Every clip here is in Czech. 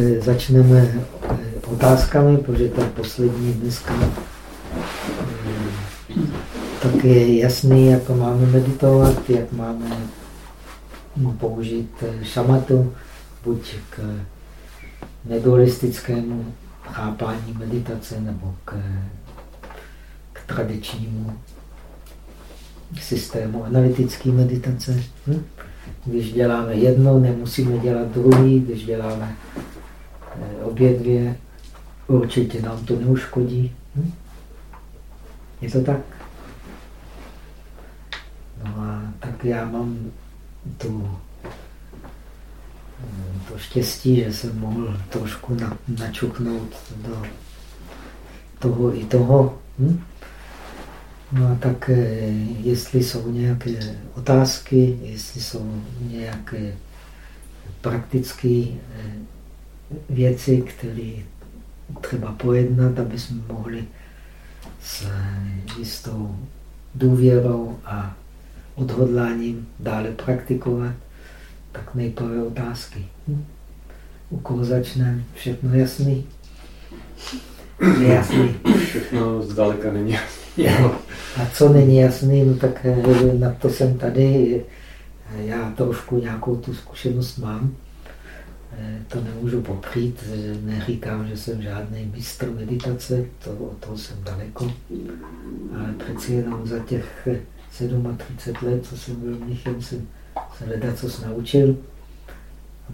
eh, začneme eh, otázkami, protože to je poslední dneska. Tak je jasný, jak máme meditovat, jak máme použít šamatu, buď k nedualistickému chápání meditace nebo k, k tradičnímu systému analytické meditace. Hm? Když děláme jedno, nemusíme dělat druhý. Když děláme eh, obě dvě, určitě nám to neuškodí. Hm? Je to tak? No a tak já mám tu, to štěstí, že jsem mohl trošku na, načuknout do toho i toho. Hm? No a tak eh, jestli jsou nějaké otázky, jestli jsou nějaké praktické eh, věci, které třeba pojednat, aby jsme mohli s jistou důvěrou a odhodláním dále praktikovat, tak nejprve otázky. Hm? U koho začne? Všechno jasný? Nejasný. Všechno zdaleka není jasný. A co není jasný, no tak eh, na to jsem tady. Já trošku nějakou tu zkušenost mám. To nemůžu popřít, neříkám, že jsem žádný mistr meditace, to, od toho jsem daleko. Ale přeci jenom za těch 37 let, co jsem byl mnichem, jsem se leda co naučil.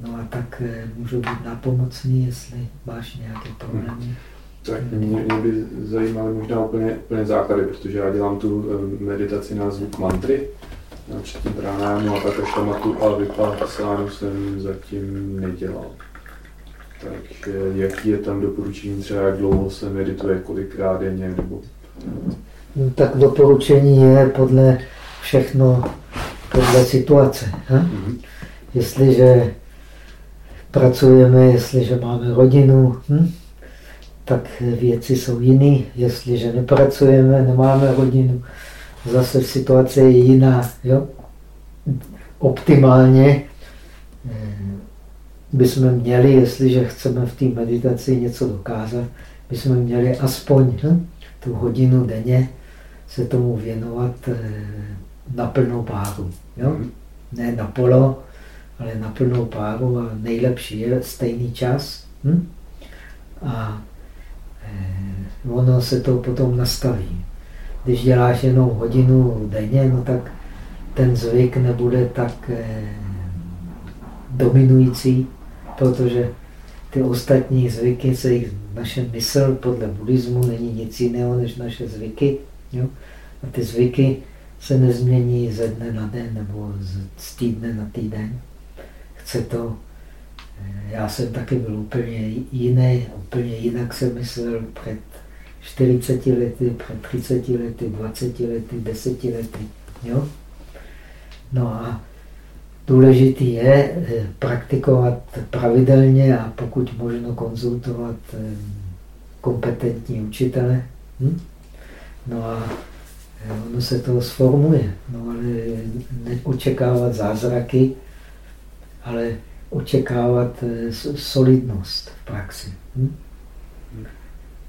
No a tak eh, můžu být napomocný, jestli máš nějaké problémy. Tak mě, mě by zajímaly možná úplně, úplně základy, protože já dělám tu eh, meditaci na zvuk mantry, na předtím pránámu a také šamatu a vypásánu jsem zatím nedělal. Tak jaký je tam doporučení, třeba jak dlouho se medituje, kolikrát denně, nebo... No, tak doporučení je podle všechno, podle situace. Mm-hmm. Jestliže pracujeme, jestliže máme rodinu, hm? tak věci jsou jiné. Jestliže nepracujeme, nemáme rodinu, zase situace je jiná. Jo? Optimálně eh, bychom měli, jestliže chceme v té meditaci něco dokázat, bychom měli aspoň hm, tu hodinu denně se tomu věnovat eh, na plnou páru. Jo? Mhm. Ne na polo, ale na plnou páru a nejlepší je stejný čas. Hm? A Eh, ono se to potom nastaví. Když děláš jenom hodinu denně, no tak ten zvyk nebude tak eh, dominující, protože ty ostatní zvyky se jich, naše mysl podle buddhismu není nic jiného než naše zvyky. Jo? A ty zvyky se nezmění ze dne na den nebo z týdne na týden. Chce to já jsem taky byl úplně jiný, úplně jinak jsem myslel před 40 lety, před 30 lety, 20 lety, 10 lety. Jo? No a důležitý je eh, praktikovat pravidelně a pokud možno konzultovat eh, kompetentní učitele. Hm? No a eh, ono se to sformuje. No ale neočekávat zázraky, ale očekávat solidnost v praxi. Hm?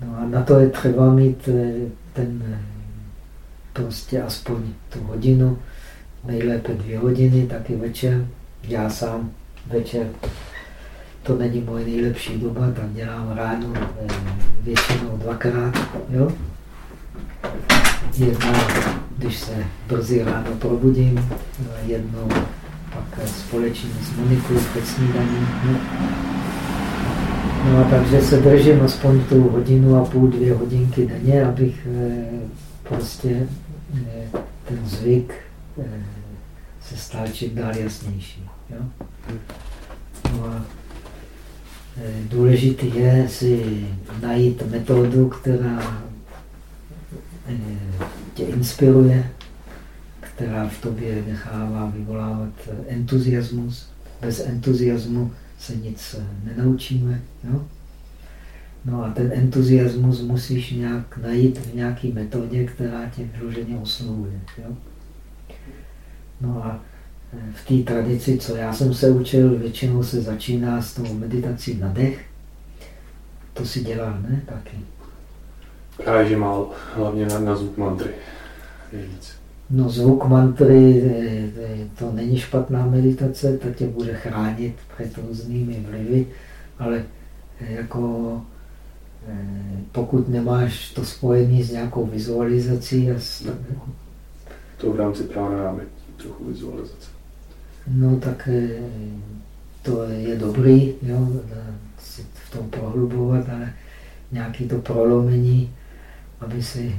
No a na to je třeba mít eh, ten eh, prostě aspoň tu hodinu, nejlépe dvě hodiny, taky večer. Já sám večer, to není moje nejlepší doba, tak dělám ráno většinou dvakrát. Jo? Jednou, když se brzy ráno probudím, jednou pak společně s Monikou před snídaní. No. No a takže se držím aspoň tu hodinu a půl, dvě hodinky denně, abych eh, prostě eh, ten zvyk eh, se stal čím dál jasnější. Jo? No a důležité je si najít metodu, která tě inspiruje, která v tobě nechává vyvolávat entuziasmus. Bez entuziasmu se nic nenaučíme. Jo? No a ten entuziasmus musíš nějak najít v nějaké metodě, která tě vyloženě oslovuje. Jo? No a v té tradici, co já jsem se učil, většinou se začíná s tou meditací na dech. To si dělal, ne? Taky. Právě, že málo, hlavně na, na zvuk mantry. No zvuk mantry, to není špatná meditace, to tě bude chránit před různými vlivy, ale jako pokud nemáš to spojené s nějakou vizualizací. A s... To v rámci pránájamy, trochu vizualizace. No tak to je dobrý, jo, v tom prohlubovat, ale nějaký to prolomení, aby si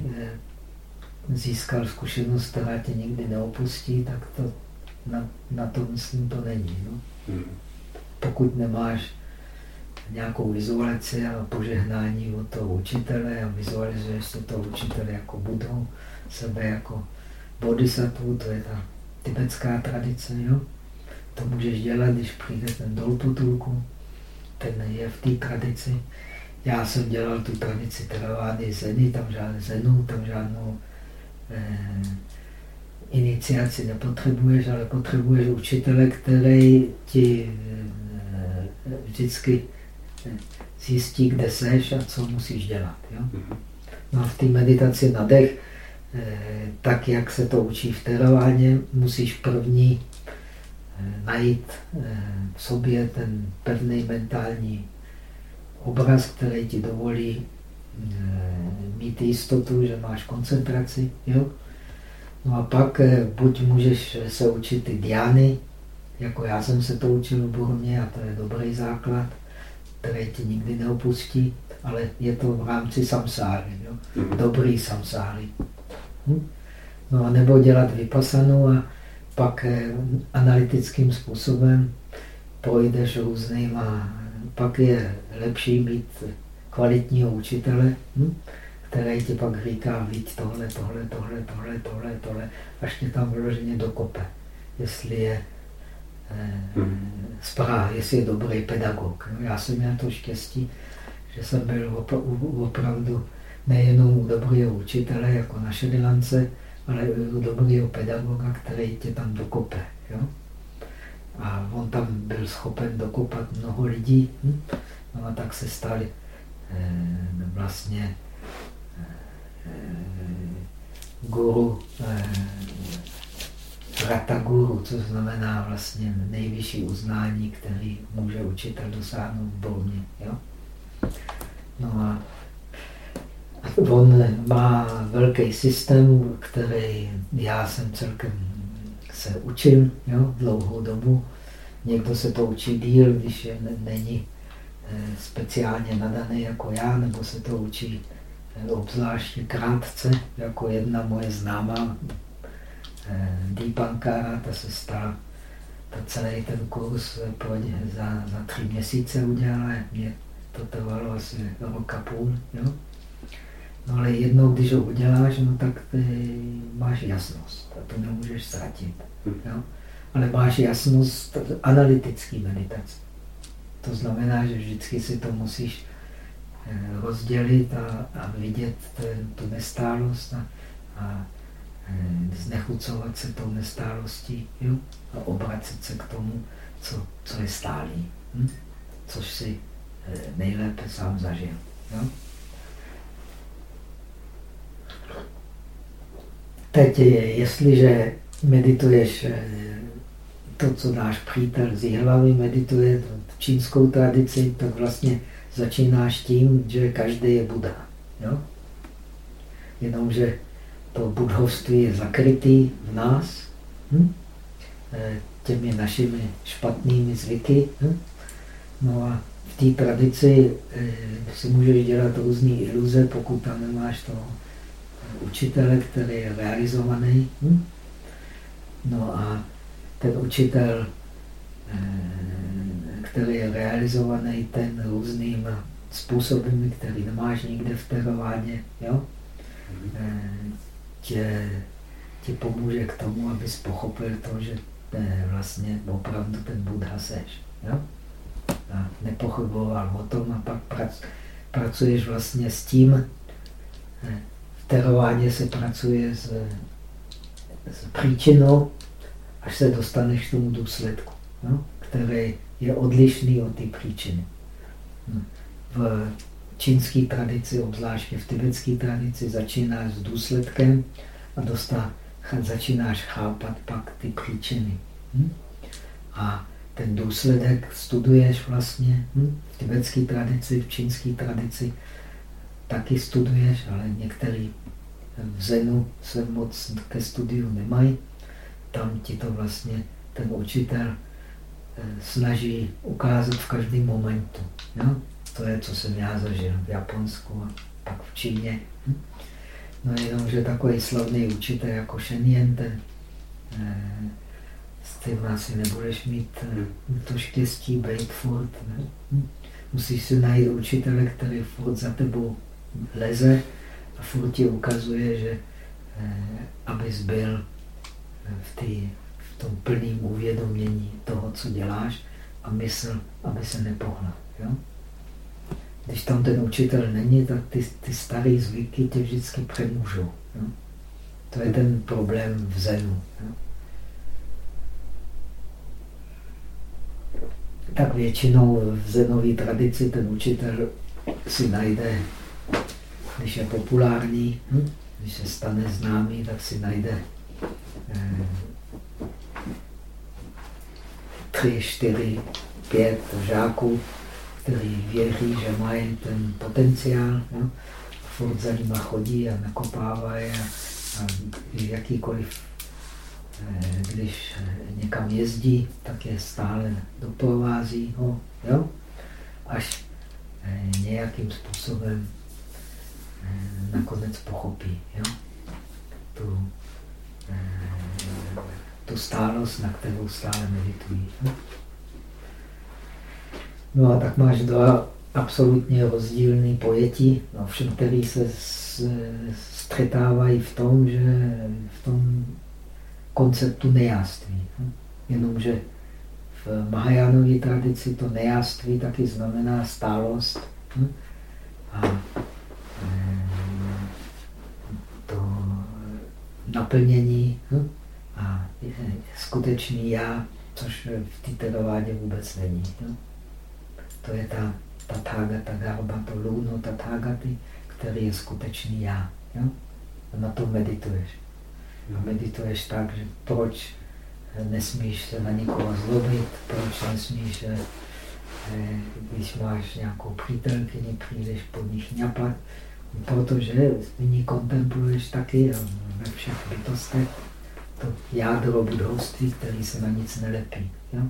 získal zkušenost, která tě nikdy neopustí, tak to na, na to myslím to není. No. Hmm. Pokud nemáš nějakou vizualizaci a požehnání od toho učitele a vizualizuješ si toho učitele jako Budhu, sebe jako bodhisattva, to je ta tibetská tradice. Jo? To můžeš dělat, když přijde ten dolputulku, ten je v té tradici. Já jsem dělal tu tradici Theravady Zeny, tam žádný Zenu, tam žádnou iniciaci nepotřebuješ, ale potřebuješ učitele, který ti eh, vždycky zjistí, kde seš a co musíš dělat. Jo? Mhm. No a v té meditaci na dech, eh, tak jak se to učí v teraváně, musíš první eh, najít eh, v sobě ten pevný mentální obraz, který ti dovolí mít jistotu, že máš koncentraci. Jo? No a pak buď můžeš se učit ty diány, jako já jsem se to učil v Burmě a to je dobrý základ, které ti nikdy neopustí, ale je to v rámci samsáry, jo? Mhm. dobrý samsáry. Hm? No a nebo dělat vypasanu a pak eh, analytickým způsobem projdeš různýma, pak je lepší mít kvalitního učitele, hm? který ti pak říká, víc tohle, tohle, tohle, tohle, tohle, tohle, až tě tam vyloženě dokope. Jestli je zpráv, jestli je dobrý pedagog. Já jsem měl to štěstí, že jsem byl opravdu nejenom u dobrého učitele, jako na Šedilance, ale u dobrého pedagoga, který tě tam dokope. Jo? A on tam byl schopen dokopat mnoho lidí. Hm? No a tak se stal eh, vlastně eh, guru eh, Rataguru, co znamená vlastně nejvyšší uznání, který může učitel dosáhnout v Burmě. Jo? No a on má velký systém, který já jsem celkem se učil jo, dlouhou dobu. Někdo se to učí díl, když je, není eh, speciálně nadaný jako já, nebo se to učí eh, obzvláště krátce, jako jedna moje známá Eh, Deepankara, ta se stala, ta celý ten kurz za, za tři měsíce udělala, mě to trvalo asi rok a půl. Jo? No ale jednou, když ho uděláš, no tak ty máš jasnost a to nemůžeš ztratit. Jo? Ale máš jasnost analytický meditace. To znamená, že vždycky si to musíš eh, rozdělit a, a vidět ten, tu nestálost a, a Eh, znechucovat se tou nestálostí jo? a obracet se k tomu, co, co je stálý, hm? což si eh, nejlépe sám zažil. Jo? Teď, jestliže medituješ to, co náš přítel z hlavy medituje čínskou tradici, tak vlastně začínáš tím, že každý je Buddha. Jo? Jenomže to budhovství je zakrytý v nás hm? Eh, těmi našimi špatnými zvyky. Hm? No a v té tradici eh, si můžeš dělat různé iluze, pokud tam nemáš toho učitele, který je realizovaný. Hm? No a ten učitel, eh, který je realizovaný, ten různým způsoby, který nemáš nikde v terovádě, jo? tě, ti pomůže k tomu, abys pochopil to, že vlastně opravdu ten Buddha seš. Jo? A nepochyboval o tom a pak prac, pracuješ vlastně s tím. V terováně se pracuje s, s příčinou až se dostaneš k tomu důsledku, no? který je odlišný od té příčiny. No. V čínské tradici, obzvláště v tibetské tradici, začínáš s důsledkem a dostá, začínáš chápat pak ty příčiny. Hm? A ten důsledek studuješ vlastně hm? v tibetské tradici, v čínské tradici taky studuješ, ale některý v Zenu se moc ke studiu nemají. Tam ti to vlastně ten učitel snaží ukázat v každém momentu. Jo? To je, co jsem já zažil v Japonsku a pak v Číně. No jenom, že takový slavný učitel jako Shen ten, eh, s tím asi nebudeš mít eh, to štěstí být furt. Ne? Musíš si najít učitele, který furt za tebou leze a furt ti ukazuje, že eh, abys byl v, tý, tom plném uvědomění toho, co děláš a mysl, aby se nepohla. Jo? Když tam ten učitel není, tak ty, ty staré zvyky tě vždycky přemůžou. Jo? To je ten problém v zenu. Jo? Tak většinou v zenové tradici ten učitel si najde, když je populární, hm? když se stane známý, tak si najde eh, tři, čtyři, pět žáků, kteří věří, že mají ten potenciál, no? furt za nima chodí a nakopávají a, a jakýkoliv, eh, když někam jezdí, tak je stále doprovází ho, jo? až eh, nějakým způsobem eh, nakonec pochopí jo? Tu, tu stálost, na kterou stále meditují. No a tak máš dva absolutně rozdílné pojetí, no všem, který se střetávají v tom, že v tom konceptu nejáství. Jenomže v Mahajánové tradici to nejáství taky znamená stálost. A eh, to naplnění skutečný já, což v té teravádě vůbec není. To je ta Tathagata Garba, to lůno Tathagaty, který je skutečný já. Jo? A na to medituješ. A medituješ tak, že proč nesmíš se na někoho zlobit, proč nesmíš, eh, když máš nějakou přítelkyni, přijdeš pod nich ňapat, protože nyní kontempluješ taky ve všech bytostech to jádro budovství, který se na nic nelepí. Jo?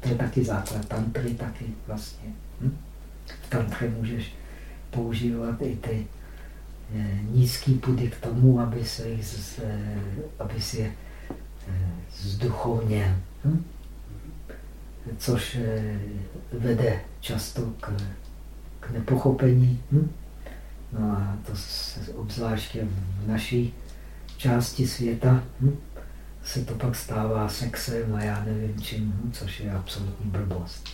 To je taky základ. Tantry taky vlastně. Hm? V tantře můžeš používat i ty eh, nízký pudy k tomu, aby, se jich z, aby si je eh, zduchovněl. Hm? Což eh, vede často k, k nepochopení. Hm? No a to se, obzvláště v naší části světa. Hm? Se to pak stává sexem a já nevím čím, hm, což je absolutní blbost.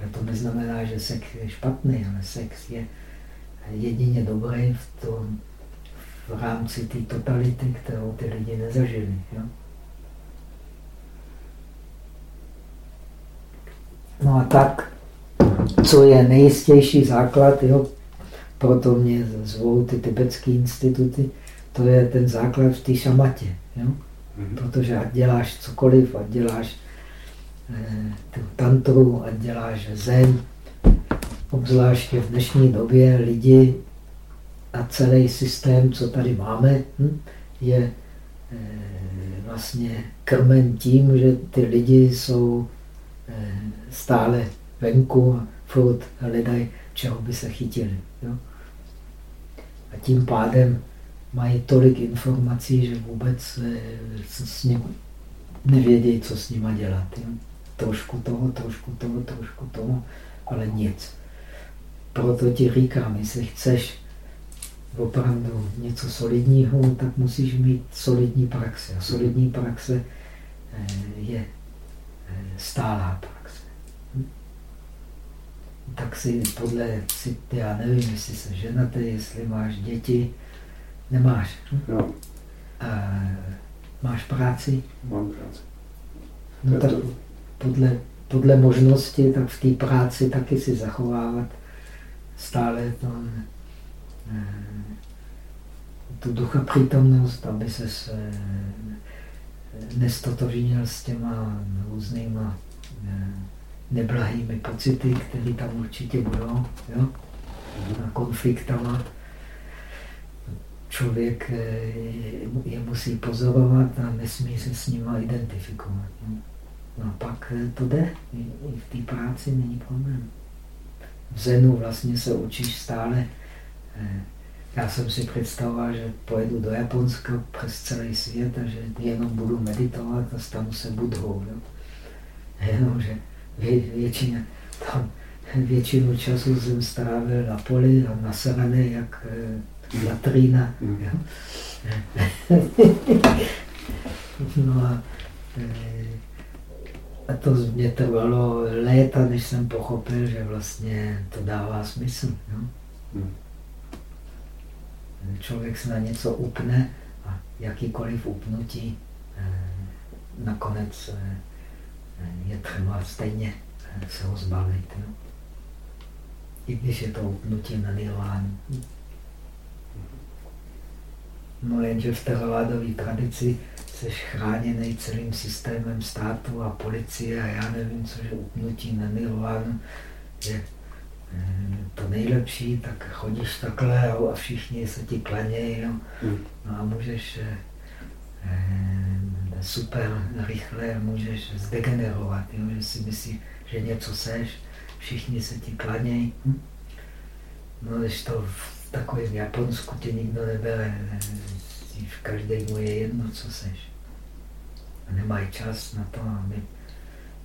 Ale to neznamená, že sex je špatný, ale sex je jedině dobrý v, tom, v rámci té totality, kterou ty lidi nezažili. Jo? No a tak, co je nejistější základ, jo? proto mě zvou ty tibetské instituty, to je ten základ v té šamatě. Jo? Mhm. Protože ať děláš cokoliv, ať děláš eh, tu tantru, ať děláš zen, obzvláště v dnešní době lidi a celý systém, co tady máme, hm, je eh, vlastně krmen tím, že ty lidi jsou eh, stále venku a furt hledají, čeho by se chytili. Jo? A tím pádem mají tolik informací, že vůbec eh, s ním nevědějí, co s nima dělat. Jo? Trošku toho, trošku toho, trošku toho, ale nic. Proto ti říkám, jestli chceš opravdu něco solidního, tak musíš mít solidní praxe. A solidní praxe eh, je eh, stálá praxe. Tak si podle, já nevím, jestli se ženate, jestli máš děti, Nemáš. Jo. A máš práci? Mám práci. No tak podle, podle možnosti, tak v té práci taky si zachovávat stále to, eh, tu ducha přítomnost, aby se eh, nestotožnil s těma různýma eh, neblahými pocity, které tam určitě budou, jo? a konfliktama. Člověk je musí pozorovat a nesmí se s nimi identifikovat. Jo? No a pak to jde. I v té práci není problém. V Zenu vlastně se učíš stále. Eh, já jsem si představoval, že pojedu do Japonska přes celý svět a že jenom budu meditovat a stanu se budhou. Jo? Jenomže vě, tam, většinu času jsem strávil na poli a nasraný jak latrína. Jo? no a e, a to mě trvalo léta, než jsem pochopil, že vlastně to dává smysl. Jo? Hmm. Člověk se na něco upne a jakýkoliv upnutí eh, nakonec eh, je třeba stejně eh, se ho zbavit. Jo? I když je to upnutí na nirvánu. No jenže v teravádové tradici jsi chráněný celým systémem státu a policie a já nevím, co je upnutí na nirvánu, je to nejlepší, tak chodíš takhle a všichni se ti klanějí. Jo. Hmm. No a můžeš eh, eh, super rychle můžeš zdegenerovat, jo, že si myslíš, že něco seš, všichni se ti klanějí. Hm? No, když to v takovém Japonsku tě nikdo nebere, v každému je jedno, co seš. A nemají čas na to, aby...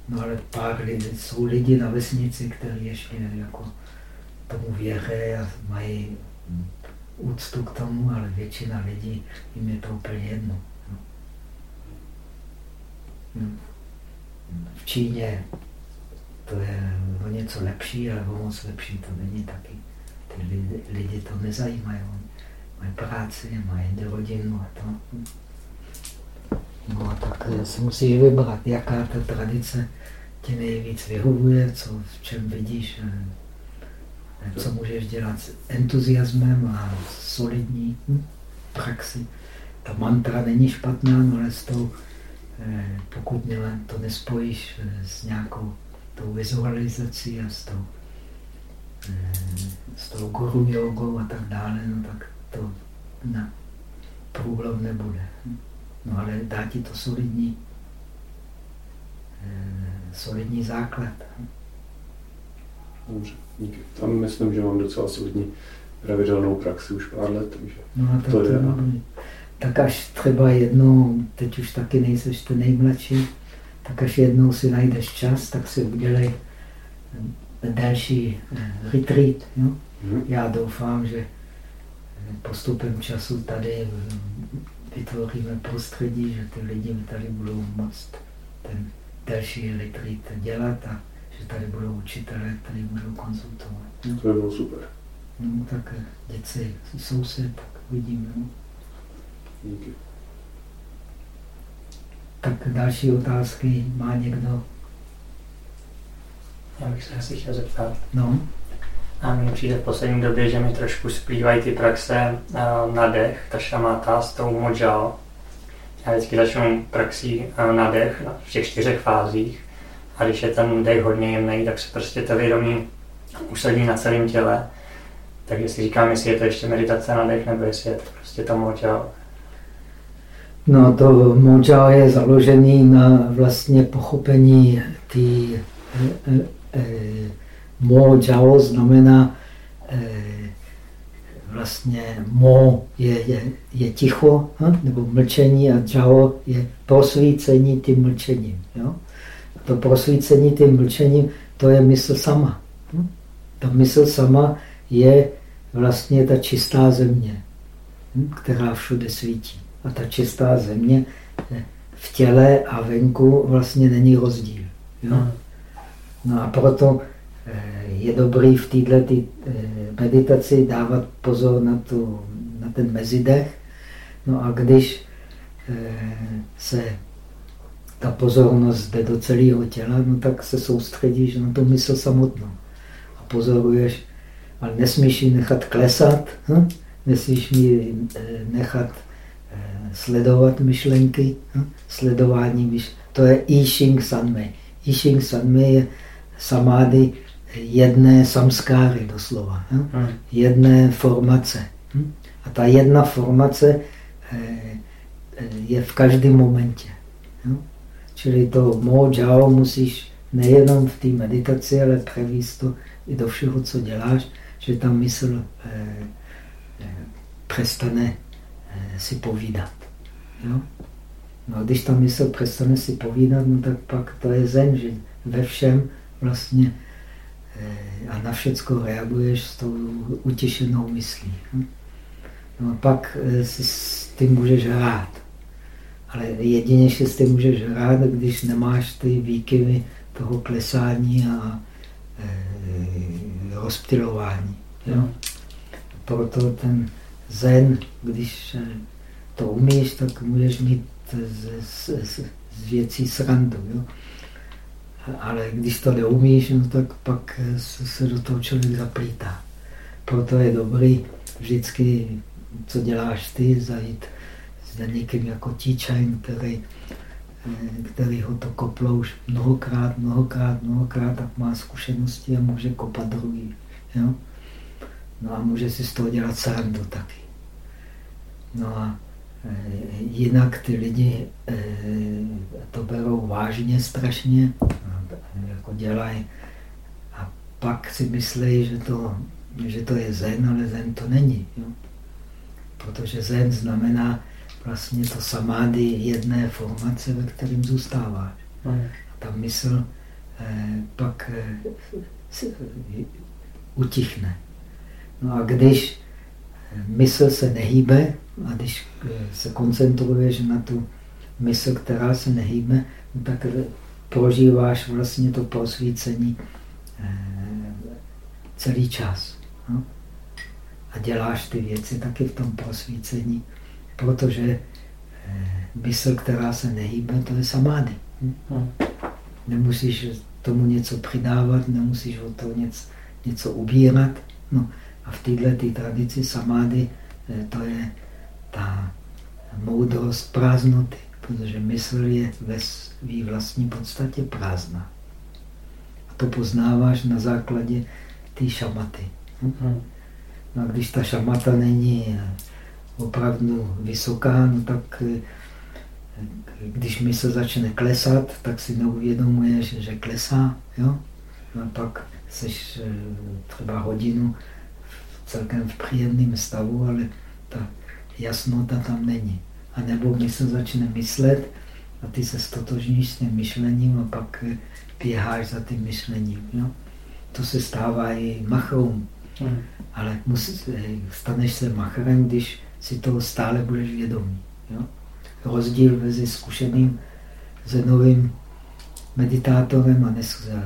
No ale pár lidí, jsou lidi na vesnici, kteří ještě jako tomu věří a mají úctu k tomu, ale většina lidí, jim je to úplně jedno. No. No. V Číně to je o něco lepší, ale o moc lepší to není taky. Ty lidi, to nezajímají mají práci, mají rodinu a to. No tak si musíš vybrat, jaká ta tradice ti nejvíc vyhovuje, co, v čem vidíš, eh, co můžeš dělat s entuziasmem a solidní hm, praxi. Ta mantra není špatná, ale s tou, eh, pokud to nespojíš eh, s nějakou tou vizualizací a s tou, s tou guru jogou a tak dále, no tak to na průlom nebude. No ale dá ti to solidní, eh, solidní základ. Dobře, díky. Tam myslím, že mám docela solidní pravidelnou praxi už pár let, takže no, tak to jde. No. Tak až třeba jednou, teď už taky nejseš ten nejmladší, tak až jednou si najdeš čas, tak si udělej další eh, retreat. Jo? Hmm. Já doufám, že postupem času tady vytvoříme prostředí, že ty lidi tady budou moct ten další retreat dělat a že tady budou učitelé, kteří budou konzultovat. No. To je bylo super. No tak děci, soused, tak vidíme. No. Díky. Tak další otázky má někdo? Já bych se asi chtěl zeptat. No. A mně přijde v poslední době, že mi trošku splývají ty praxe uh, na dech, ta šamata s tou modžal. Já vždycky začnu praxí uh, na dech v těch čtyřech fázích a když je ten dech hodně jemný, tak se prostě to vědomí usadí na celém těle. Takže si říkám, jestli je to ještě meditace na dech, nebo jestli je to prostě to modžal. No to modžal je založený na vlastně pochopení ty e, e, e, Mo Jao znamená eh, vlastně mo je, je, je ticho, hm? nebo mlčení a Jao je prosvícení tím mlčením. Jo? To prosvícení tím mlčením, to je mysl sama. Hm? Ta mysl sama je vlastně ta čistá země, hm? která všude svítí. A ta čistá země eh, v těle a venku vlastně není rozdíl. Jo? No a proto Eh, je dobrý v této eh, meditaci dávat pozor na, tu, na ten mezidech. No a když eh, se ta pozornost jde do celého těla, no tak se soustředíš na tu mysl samotnou. A pozoruješ, ale nesmíš ji nechat klesat, hm? nesmíš ji nechat sledovat myšlenky, hm? sledování myšlenky. To je I Sanmei. Ching Sanmei je samády jedné samskáry doslova, hm? hm? jedné formace. Hm? A ta jedna formace eh, je v každém momentě. Jo? Čili to mo jao musíš nejenom v té meditaci, ale převíst to i do všeho, co děláš, že ta mysl eh, eh, přestane eh, si povídat. Jo? No a když ta mysl přestane si povídat, no tak pak to je zen, že ve všem vlastně eh, a na všecko reaguješ s tou utěšenou myslí. Hm? No a pak eh, si s tím můžeš hrát. Ale jedině, že s tím můžeš hrát, když nemáš ty výkyvy toho klesání a e, rozptilování. Jo? Proto ten zen, když eh, to umíš, tak můžeš mít z, z, z, z věcí srandu. Jo? Ale když to neumíš, no tak pak se, do toho člověk zaplítá. Proto je dobrý vždycky, co děláš ty, zajít s někým jako Tíčajn, který, eh, který ho to koplo už mnohokrát, mnohokrát, mnohokrát, tak má zkušenosti a může kopat druhý. Jo? No a může si z toho dělat srandu taky. No a e, jinak ty lidi e, to berou vážně strašně, jako dělají a pak si myslí, že to, že to je zen, ale zen to není. Jo? Protože zen znamená vlastně to samády jedné formace, ve kterým zůstáváš. A ta mysl eh, pak eh, utichne. No a když mysl se nehýbe a když eh, se koncentruješ na tu mysl, která se nehýbe, no tak prožíváš vlastně to prosvícení eh, celý čas. No? A děláš ty věci taky v tom prosvícení, protože eh, mysl, která se nehýbe, to je samády. Hm? hm? Nemusíš tomu něco přidávat, nemusíš o to něco, něco ubírat. No, a v této tradici samády eh, to je ta moudrost prázdnoty, protože mysl je ve své vlastní podstatě prázdná. A to poznáváš na základě té šamaty. Hm? No a když ta šamata není opravdu vysoká, no tak eh, když mysl začne klesat, tak si neuvědomuješ, že klesá. Jo? No a pak jsi eh, třeba hodinu celkem v příjemném stavu, ale ta jasnota tam není. A nebo mysl začne myslet a ty se stotožníš s tím myšlením a pak běháš za tím myšlením. Jo? To se stává i machrům. Hmm. Ale musí, staneš se machrem, když si toho stále budeš vědomý. Jo? Rozdíl mezi zkušeným zenovým meditátorem a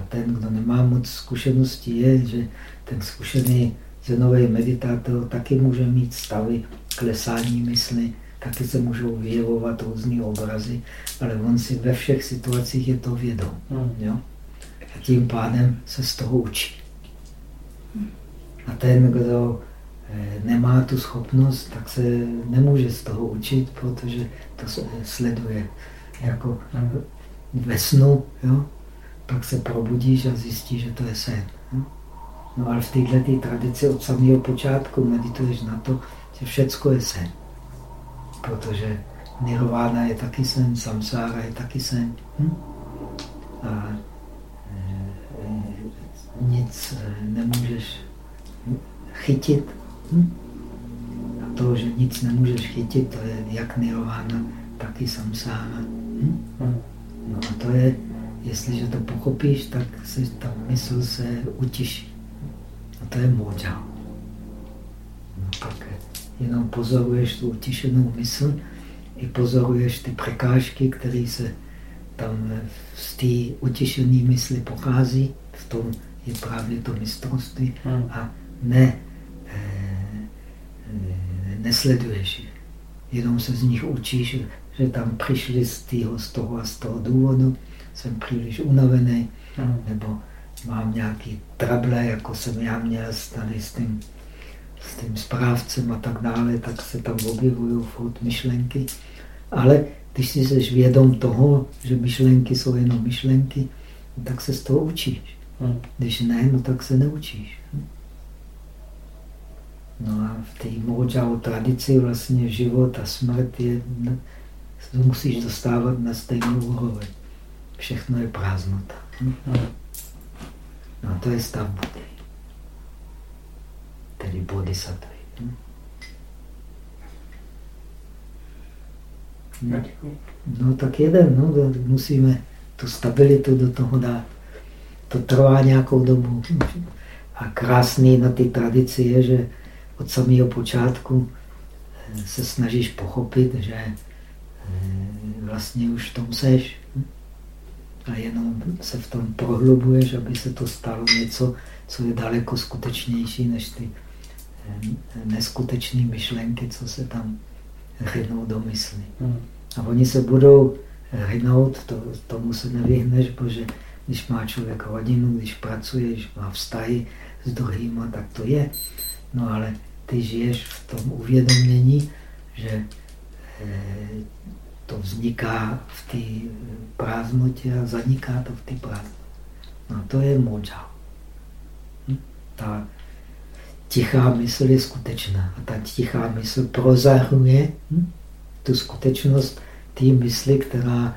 ten, kdo nemá moc zkušeností, je, že ten zkušený zenový meditátor taky může mít stavy klesání mysli, taky se můžou vyjevovat různé obrazy, ale on si ve všech situacích je to vědom. Hmm. Jo? A tím pádem se z toho učí. A ten, kdo Eh, nemá tu schopnost, tak se nemůže z toho učit, protože to sleduje jako ve snu. Jo? Pak se probudíš a zjistíš, že to je sen. Jo? No ale v této tradici od samého počátku medituješ na to, že všecko je sen. Protože nirvána je taky sen, samsára je taky sen. Hm? A e, e, nic nemůžeš chytit Hm? A to, že nic nemůžeš chytit, to je jak nirvana, tak i samsára. Hm? No a to je, jestliže to pochopíš, tak se ta mysl se utiší. A to je moja. No pak jenom pozoruješ tu utišenou mysl, i pozoruješ ty překážky, které se tam z té utišené mysli pochází, v tom je právě to mistrovství hmm. a ne nesleduješ je. Jenom se z nich učíš že tam přišli z, týho, z toho a z toho důvodu, jsem příliš unavený, mm. nebo mám nějaký trable, jako jsem já měl tady s tím, s tím správcem a tak dále, tak se tam objevují furt myšlenky. Ale když si jsi vědom toho, že myšlenky jsou jenom myšlenky, tak se z toho učíš. Hmm. Když ne, no tak se neučíš. No a v té Mojao tradici vlastně život a smrt je, musíš dostávat na stejnou úroveň. Všechno je prázdnota. Hmm. No a to je stav Buddhy. Tedy bodhisattva. No, no tak jeden, no, musíme tu stabilitu do toho dát. To trvá nějakou dobu. A krásný na té tradici je, že od samého počátku eh, se snažíš pochopit, že eh, vlastně už v tom seš. A jenom se v tom prohlubuješ, aby se to stalo něco, co je daleko skutečnější než ty neskutečné myšlenky, co se tam rynou do mysli. Hmm. A oni se budou hnout, to, tomu se nevyhneš, protože když má člověk rodinu, když pracuje, když má vztahy s druhýma, tak to je. No ale ty žiješ v tom uvědomění, že eh, to vzniká v té prázdnotě a zaniká to v té prázdnotě. No to je moja. Hm? Ta tichá mysl je skutečná. A ta tichá mysl prozahuje hm? tu skutečnost té mysli, která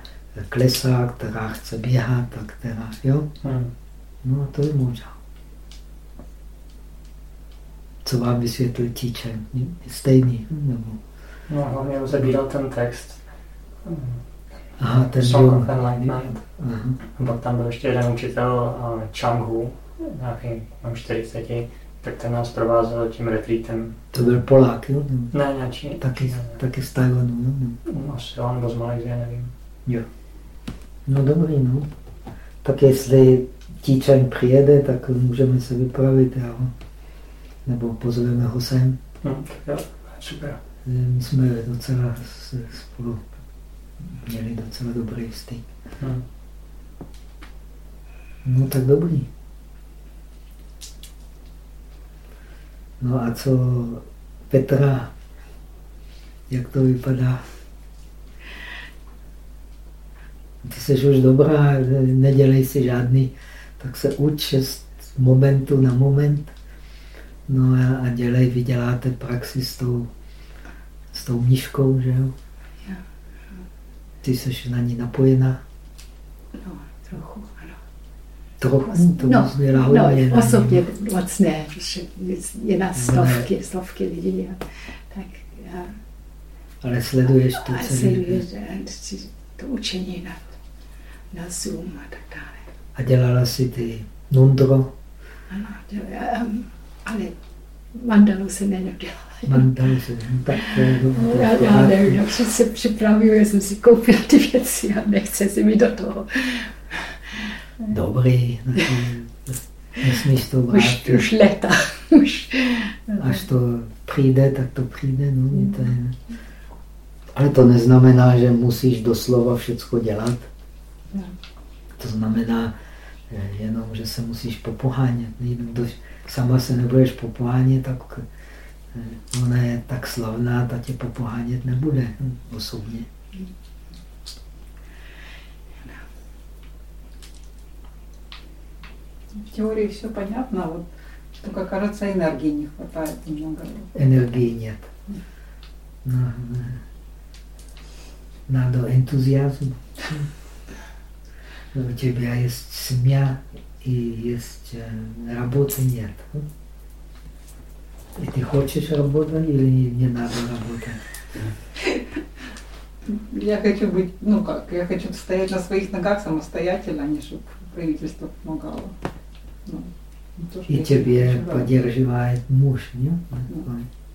klesá, která chce běhat a která, jo? Hmm. No a to je moja. Co vám vysvětlil teacher? Stejný, nebo? No, hlavně rozebíral ten text. Aha, ten Song of Enlightenment. Aha. Pak tam byl ještě jeden učitel, uh, Chang Hu, nějaký, mám 40, tak ten nás provázel tím retreatem. To byl Polák, jo? Ne, nějaký. Taky, ne, taky z Tajvanu, jo? No, asi jo, nebo z Malajzie, nevím. Jo. No dobrý, no. Tak jestli Tíčan přijede, tak můžeme se vypravit, jo. Nebo pozveme ho sem. No, jo, super. My jsme docela spolu měli docela dobrý styk. Hmm. No tak dobrý. No a co Petra? Jak to vypadá? Ty jsi už dobrá, nedělej si žádný, tak se uč z momentu na moment. No a, a dělej, vyděláte praxi s tou, s tou mniškou, že jo? Ty jsi na ní napojená? No, trochu, ano. Trochu? To no, no, no osobně moc ne, je na stovky, stovky lidí. Tak já, ale sleduješ to celé. Sleduješ to učení na, na Zoom a tak dále. A dělala si ty nundro? Ano, dělala, ale mandalu se nedělala. Mandalu se, tak to je no, já, já nevím, já se připravuju, jsem si koupila ty věci a nechce si mi do toho. Dobrý, nesmíš to brát. Už, už leta. Už. Až to přijde, tak to přijde. No, to je. Ale to neznamená, že musíš doslova všecko dělat. To znamená jenom, že se musíš popohánět. Když sama se nebudeš popohánět, tak eh, ona je tak slavná, ta tě popohánět nebude osobně. В теории все понятно, вот, только, кажется, энергии не хватает немного. Энергии нет. Надо энтузиазм. У тебя есть семья и есть работы нет. И ты хочешь работать или не надо работать? Я хочу быть, ну как, я хочу стоять на своих ногах самостоятельно, а не чтобы правительство помогало. И тебе поддерживает муж, нет?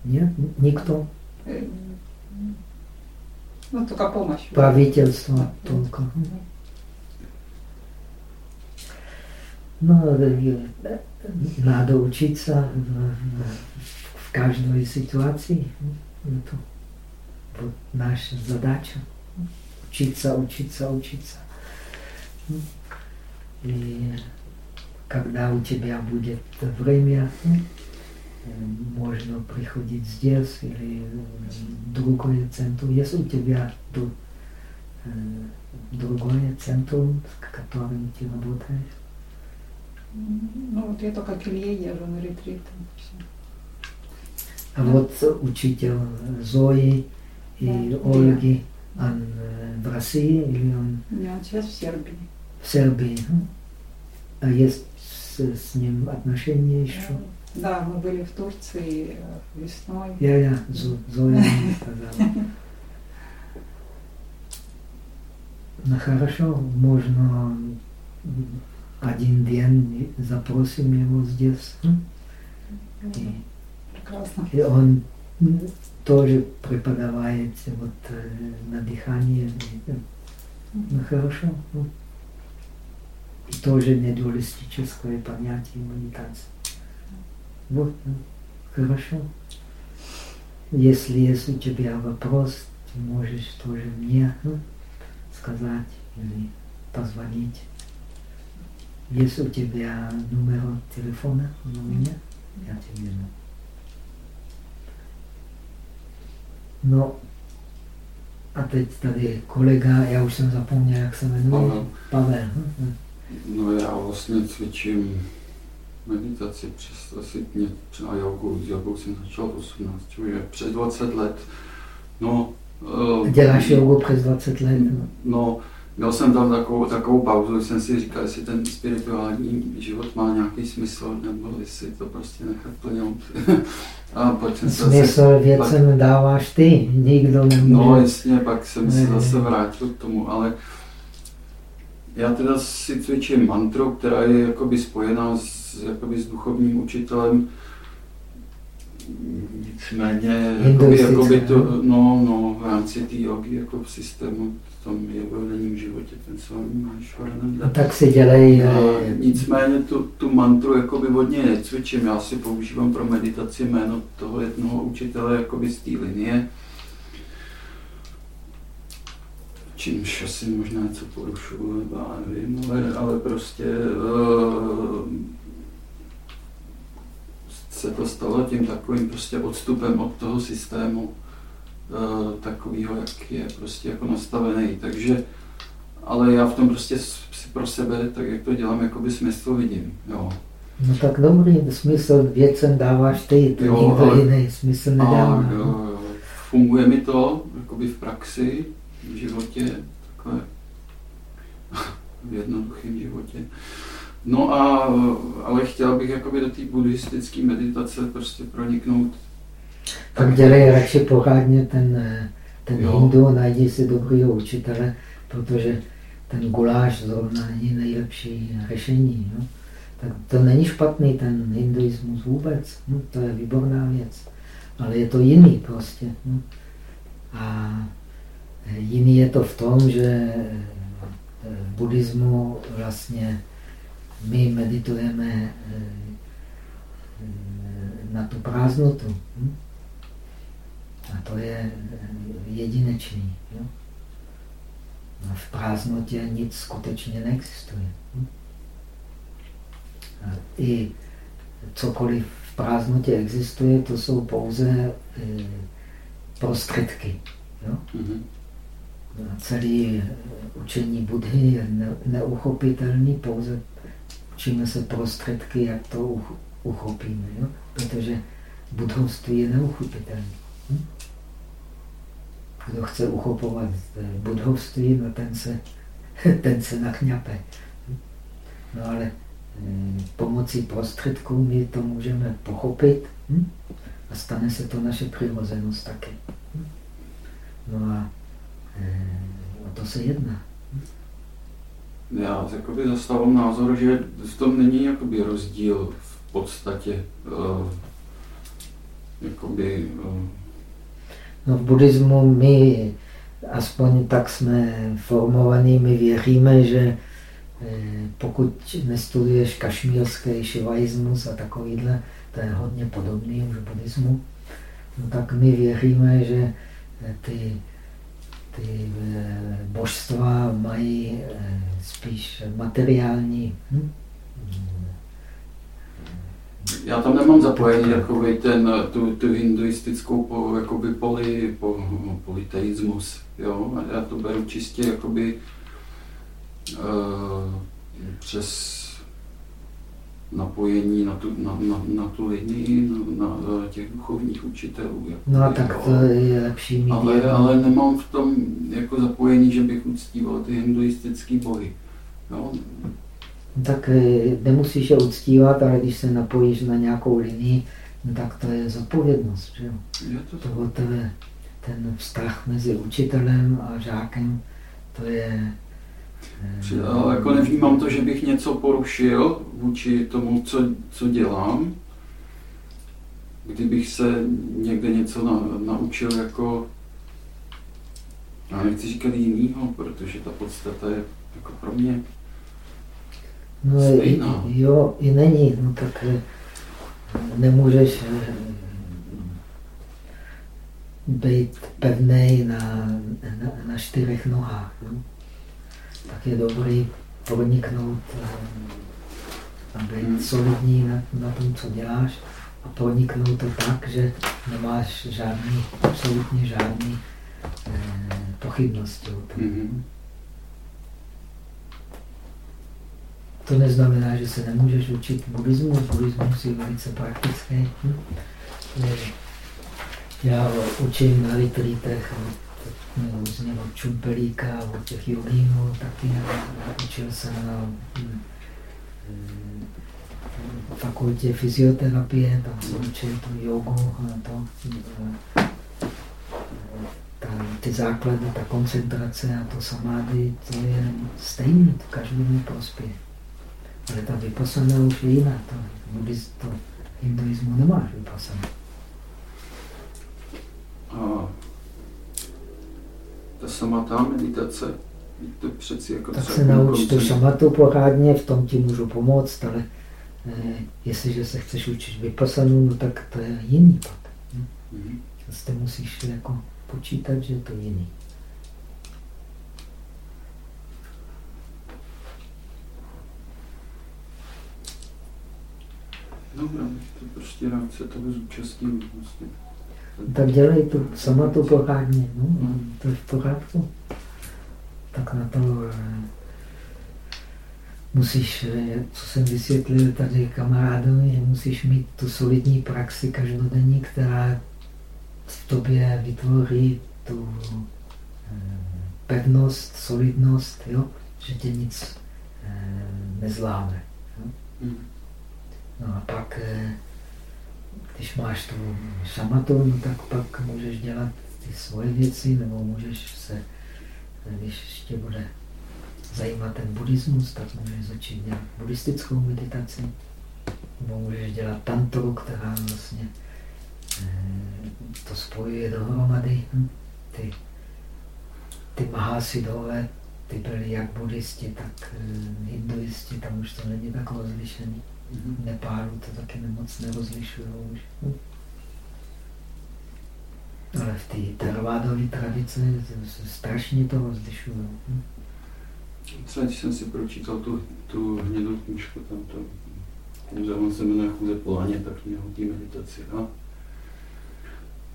Нет? Никто? Э, ну, только помощь. Правительство только. Ну, надо учиться в каждой ситуации. Это вот наша задача. Se, učit se. И когда у тебя будет время, можно приходить здесь или в другое центр. Если у тебя другое центрум, с которым ты работаешь? Ну вот я только к Илье езжу на ретрит. А вот учитель Зои и да, Ольги, он в России или он? Нет, он сейчас в Сербии. В Сербии. А есть с, с ним отношения еще? Да, мы были в Турции весной. Я, я, Зоя сказала. Ну хорошо, можно один день запросим его здесь. И, Прекрасно. И он тоже преподавает вот на дыхание. Ну хорошо. Ну. И тоже недуалистическое понятие медитации. Вот, ну, хорошо. Если есть у тебя вопрос, ты можешь тоже мне ну, сказать или позвонить. Есть у тебя номер телефона у меня? Я тебе дам. No, a teď tady kolega, já už jsem zapomněl, jak se jmenuje. Pavel. Pavel. Hm? No já vlastně cvičím meditaci přes asi mě, a jogu, s jogou jsem začal 18, čili přes 20 let. No, uh, Děláš jogu přes 20 let? No, no Měl jsem tam takovou, takovou pauzu, jsem si říkal, jestli ten spirituální život má nějaký smysl, nebo jestli to prostě nechat plnout. a pak jsem smysl zase, věcem pak, dáváš ty, nikdo nemůže. No jasně, pak jsem se zase vrátil k tomu, ale já teda si cvičím mantru, která je jakoby spojená s, jakoby s duchovním učitelem, Nicméně, jakoby, jakoby to, no, no, v rámci té jogy, jako v systému, tom jeho životě, ten co máš no, Tak si dělej. A, nicméně tu, tu mantru jakoby hodně necvičím, já si používám pro meditaci jméno toho jednoho učitele jakoby z té linie, čímž asi možná něco porušuju, nebo já nevím, ale, ale prostě uh, se to stalo tím takovým prostě odstupem od toho systému uh, takového, jak je prostě jako nastavený. Takže, ale já v tom prostě si pro sebe, tak jak to dělám, jakoby smysl vidím. Jo. No tak dobrý, smysl věcem dáváš ty, to jo, nikdo ale, jiný smysl nedává. A, jo, jo. Funguje mi to jakoby v praxi, v životě, takhle v jednoduchém životě. No a, ale chtěl bych jakoby do té buddhistické meditace prostě proniknout. Tak dělej radši pořádně ten, ten hindu, najdi si dobrýho učitele, protože ten guláš zrovna není nejlepší řešení. No? Tak to není špatný ten hinduismus vůbec, no? to je výborná věc. Ale je to jiný prostě. No? A jiný je to v tom, že v buddhismu vlastně my meditujeme eh, na tu prázdnotu. Hm? A to je eh, jedinečný. A v prázdnotě nic skutečně neexistuje. Hm? A I cokoliv v prázdnotě existuje, to jsou pouze eh, prostředky. Jo? Mm -hmm. Celý učení Budhy je neuchopitelný pouze učíme se prostředky, jak to uchopíme, jo? protože budovství je neuchopitelné. Hm? Kdo chce uchopovat budovství, no ten se, ten se nachňape. No ale hm, pomocí prostředků my to můžeme pochopit hm? a stane se to naše přirozenost také. Hm? No a o to se jedná já jakoby zastávám názor, že v tom není jakoby rozdíl v podstatě. Uh, jakoby, uh... No v buddhismu my, aspoň tak jsme formovaní, my věříme, že eh, pokud nestuduješ kašmírský šivaismus a takovýhle, to je hodně podobný už buddhismu, no tak my věříme, že ty ty eh, božstva mají eh, spíš materiální. Hm? Já tam nemám zapojení jakoby ten, tu, tu hinduistickou jakoby poly, po, politeismus. Jo? Já to beru čistě jakoby uh, přes napojení na tu, na, na, na tu linii, na, na těch duchovních učitelů. Jako no a tak to je lepší mít. Ale, ale nemám v tom jako zapojení, že bych uctíval ty hinduistické bohy. Jo? Tak eh, nemusíš je uctívat, ale když se napojíš na nějakou linii, no tak to je zodpovědnost. Že? Je to Toho tebe, ten vztah mezi učitelem a žákem, to je jako nevnímám to, že bych něco porušil vůči tomu, co, co dělám. Kdybych se někde něco na, naučil jako, já nechci říkat jinýho, protože ta podstata je jako pro mě no, stejná. I, jo, i není, no tak eh, nemůžeš eh, být pevný na, na, na čtyřech nohách. No? Tak je dobrý proniknout a eh, být solidní na, na tom, co děláš a proniknout to tak, že nemáš žádný, absolutně žádný eh, pochybnosti o tom. Mm-hmm. To neznamená, že se nemůžeš učit buddhismu. Buddhismus je velice praktický. Hm? Já učím na retreatech různě od Čumpelíka, od těch jogínů taky. Učil se na fakultě fyzioterapie, tam jsem učil tu jogu a to, ta, ty základy, ta koncentrace a to samády, to je stejný, to každému prospěje. Ale ta vypasaná už je jiná, to, to hinduismu nemáš vypasaná. ta samatá meditace, to přeci jako Tak se nauč tu samatu pořádně, v tom ti můžu pomoct, ale eh, jestliže se chceš učit vypasanu, no tak to je jiný pak. Hm? Mm-hmm. Zase musíš jako počítat, že je to jiný. Dobrá, to prostě rád se toho zúčastním. Vlastně tak dělej to sama to pořádně. No, to je v pořádku. Tak na to eh, musíš, eh, co jsem vysvětlil tady kamarádovi, že musíš mít tu solidní praxi každodenní, která v tobě vytvoří tu eh, pevnost, solidnost, jo? že tě nic nezláme. Hmm. No a pak když máš tu šamatu, no tak pak můžeš dělat ty svoje věci, nebo můžeš se, když ještě bude zajímat ten buddhismus, tak můžeš začít dělat buddhistickou meditaci, nebo můžeš dělat tantru, která vlastně eh, to spojuje dohromady. Ty, ty mahasidové, ty byli jak buddhisti, tak eh, hinduisti, tam už to není tak rozlišený. V Nepálu to taky moc nerozlišují už. Ale v té teravádové tradice strašně to rozlišují. Třeba když jsem si pročítal tu, tu hnědou knížku, tam to on se jmenuje Chůze Poláně, tak mě hodí meditaci. A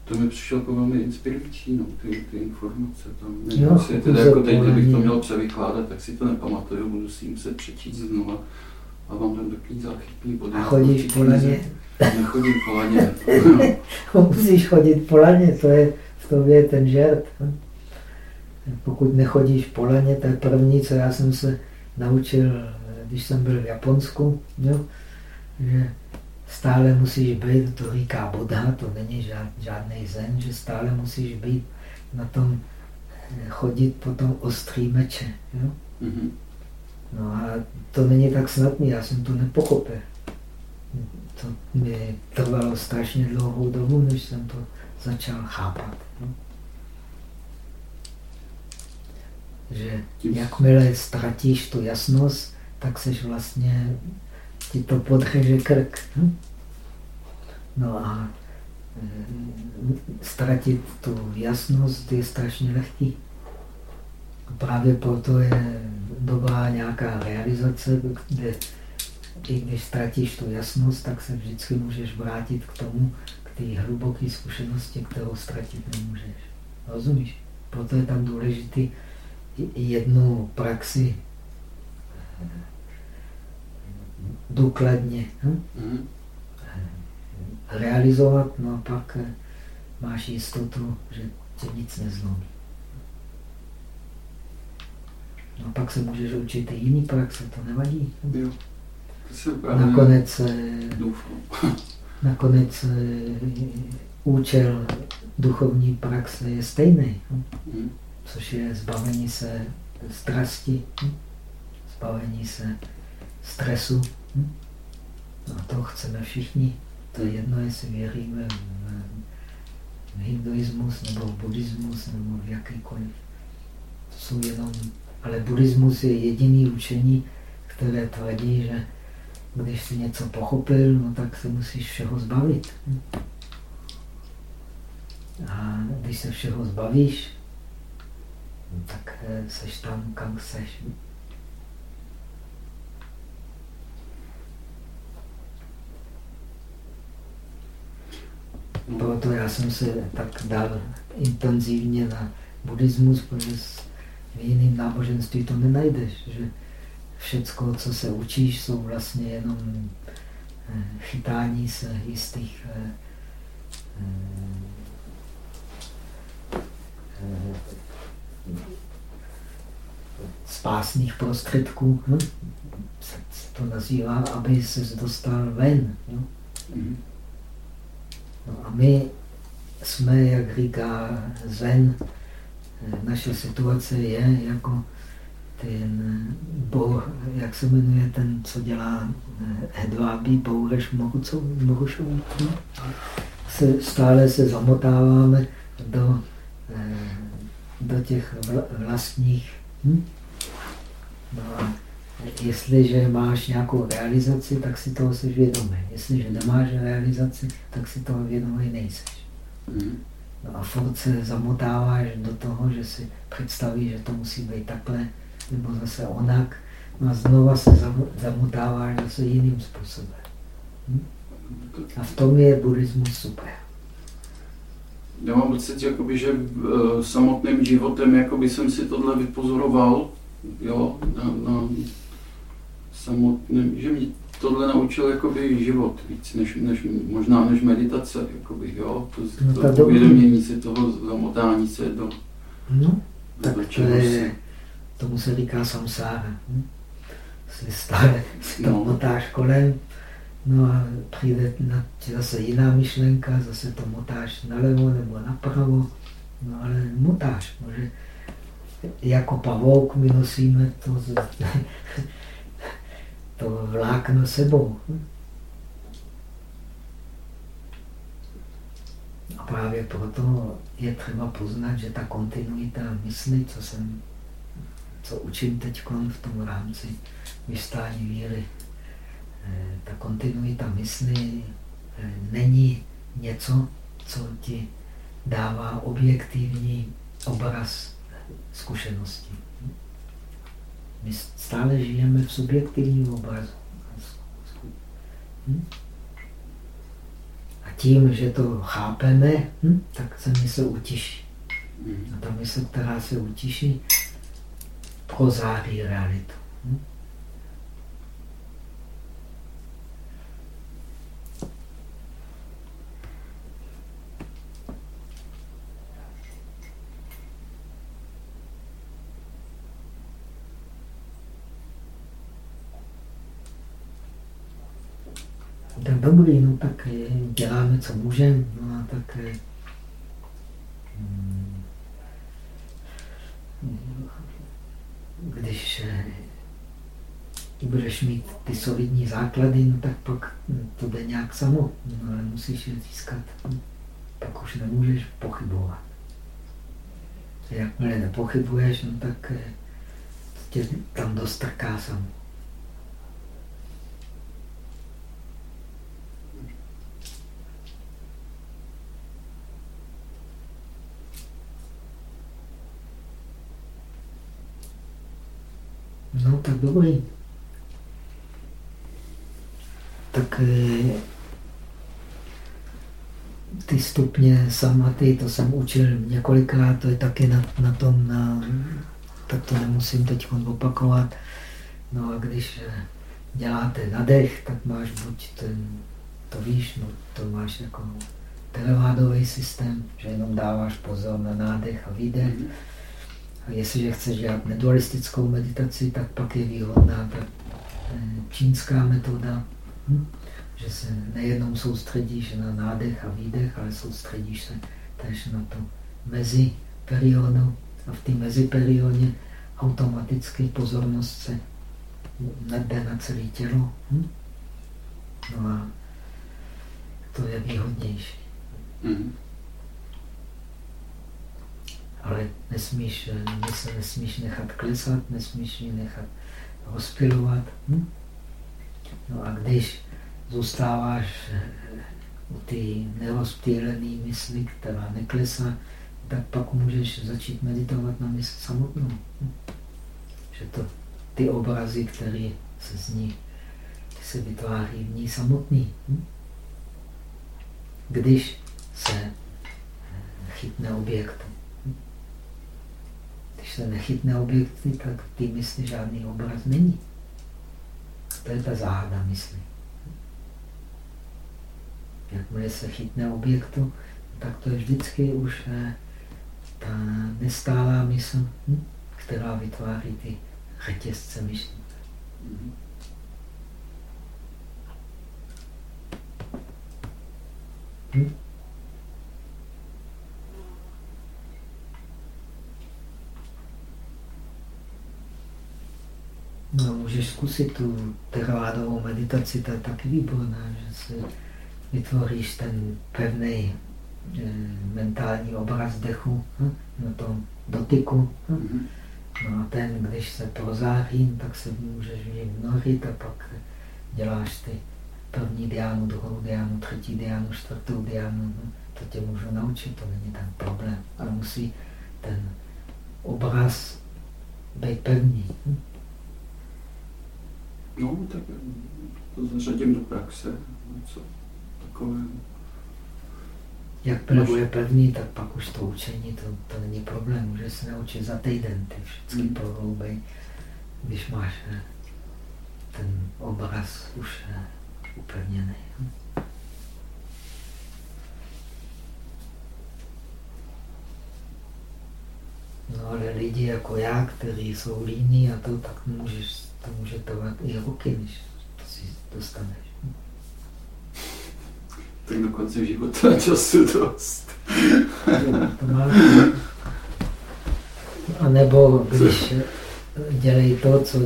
to mi přišlo jako velmi inspirující, no, ty, ty informace tam. Jo, si teda jako teď, kdybych to měl převykládat, tak si to nepamatuju, budu si jim se přečíst znovu a mám tam takový záchytný bod. A chodíš po laně? Nechodím po laně. Musíš chodit po laně, to je v tobě ten žert. Pokud nechodíš po laně, to je první, co já jsem se naučil, když jsem byl v Japonsku, jo? že stále musíš být, to říká Buddha, to není žád, žádný zen, že stále musíš být na tom chodit po tom ostrý meče. Jo? Mm -hmm. No a to není tak snadné, já jsem to nepochopil. To mi trvalo strašně dlouhou dobu, než jsem to začal chápat. No. Že jakmile ztratíš tu jasnost, tak seš vlastně, ti to podřeže krk. No, no a e, ztratit tu jasnost je strašně lehký. Právě proto je dobrá nějaká realizace, kde i když ztratíš tu jasnost, tak se vždycky můžeš vrátit k tomu, k té hluboké zkušenosti, kterou ztratit nemůžeš. Rozumíš? Proto je tam důležitý jednu praxi důkladně hm? mm. realizovat, no a pak eh, máš jistotu, že tě nic nezlomí. No a pak se můžeš učit i jiný praxe, to nevadí. Jo. Nakonec, nakonec účel duchovní praxe je stejný, mm. což je zbavení se strasti, hm? zbavení se stresu. Hm? No a to chceme všichni. To je jedno, jestli věříme v hinduismus, nebo v buddhismus, nebo v jakýkoliv. To jsou jenom... Ale buddhismus je jediný učení, které tvrdí, že když si něco pochopil, no tak se musíš všeho zbavit. A když se všeho zbavíš, no tak eh, seš tam, kam seš. Proto já jsem se tak dal intenzivně na buddhismus, protože v jiném náboženství to nenajdeš. Že všecko, co se učíš, jsou vlastně jenom eh, chytání se jistých eh, eh, spásných prostředků. Hm? Se to nazývá, aby se dostal ven. No? No a my jsme, jak říká Zen, naše situace je jako ten boh, jak se jmenuje ten, co dělá hedvábí, Boureš Mohušový. Se, stále se zamotáváme do, do těch vlastních. Hm? No a Jestliže máš nějakou realizaci, tak si toho jsi vědomý. Jestliže nemáš realizaci, tak si toho vědomý nejseš. Mm. A furt se zamotáváš do toho, že si představíš, že to musí být takhle, nebo zase onak. No a znova se zamotáváš zase jiným způsobem. Hm? A v tom je buddhismus super. Já mám pocit, že uh, samotným životem jakoby jsem si tohle vypozoroval, jo, na, na samotným, že mě tohle naučil jakoby život víc, než, než možná než meditace, jakoby, jo, to, no, to, to uvědomění se toho zamotání se do, no, do tak to je, tomu se říká samsára. Hm? Si stále si to no. motáš kolem, no a přijde na zase jiná myšlenka, zase to motáš nalevo nebo napravo, no ale motáš, může jako pavouk my nosíme to vlákno sebou. A právě proto je třeba poznat, že ta kontinuita mysli, co jsem, co učím teď v tom rámci vystání víry, eh, ta kontinuita mysli eh, není něco, co ti dává objektivní obraz zkušenosti. My stále žijeme v subjektivním obrazu. Hm? A tím, že to chápeme, hm, tak se mysl utiší. A ta mysl, která se utiší, prozáří realitu. Hm? tak dobrý, no tak děláme, co můžeme, no a tak mm, když eh, budeš mít ty solidní základy, no tak pak to jde nějak samo, no ale musíš je získat. Pak už nemůžeš pochybovat. Jakmile nepochybuješ, no tak eh, tě tam dostrká samo. No, tak dobrý. Tak eh, ty stupně samaty, to jsem učil několikrát, to je taky na, na tom, na, tak to nemusím teď opakovat. No a když eh, děláte nadech, tak máš buď ten, to víš, no, to máš jako televádový systém, že jenom dáváš pozor na nádech a výdech. A jestliže chceš dělat nedualistickou meditaci, tak pak je výhodná ta eh, čínská metoda, hm? že se nejenom soustředíš na nádech a výdech, ale soustředíš se tež na to mezi periodu a v té meziperiodě automaticky pozornost se jde na celé tělo. Hm? No a to je výhodnější. Mm. Ale nesmíš, mysl nesmíš nechat klesat, nesmíš ji nechat rozpilovat. Hm? No a když zůstáváš eh, u té nerozptýlené mysli, která neklesá, tak pak můžeš začít meditovat na mysl samotnou. Hm? Že to ty obrazy, které se z ní se vytváří v ní samotný. Hm? Když se eh, chytne objekt. Se nechytne objekty, tak té mysli žádný obraz není. To je ta záhada mysli. Jakmile se chytne objektu, tak to je vždycky už eh, ta nestálá mysl, hm? která vytváří ty řetězce myšlení. Hm? No, můžeš zkusit tu tervádovou meditaci, to je taky výborná, že si vytvoříš ten pevný e, mentální obraz dechu hm? na tom dotyku. Hm? No a ten, když se prozáří, tak se můžeš v něm vnořit a pak děláš ty první diánu, druhou diánu, třetí diánu, čtvrtou diánu. No, to tě můžu naučit, to není ten problém. Ale musí ten obraz být pevný. Hm? No, tak to zařadím do praxe. Co takové. Jak je pevný, tak pak už to učení, to, to není problém. Může se naučit za týden ty všechny hmm. prohloubej, když máš eh, ten obraz už eh, upevněný. No ale lidi jako já, kteří jsou líní a to, tak můžeš, to může trvat i roky, než to si dostaneš tak do konce života času dost. A nebo když dělej to, co,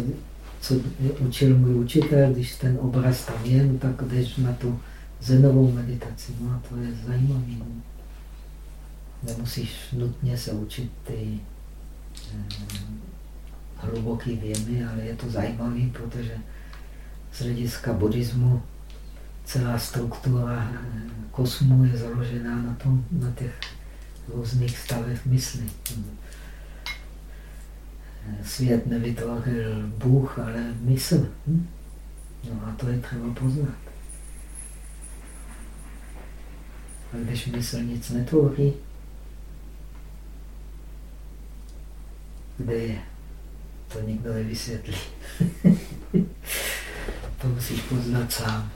co učil můj učitel, když ten obraz tam je, no tak jdeš na tu zenovou meditaci. No a to je zajímavé. Nemusíš nutně se učit ty eh, hluboké věmy, ale je to zajímavé, protože z hlediska buddhismu celá struktura kosmu je založená na, tom, na těch různých stavech mysli. Svět nevytvořil Bůh, ale mysl. No a to je třeba poznat. A když mysl nic netvoří, kde je? To nikdo nevysvětlí. to musíš poznat sám.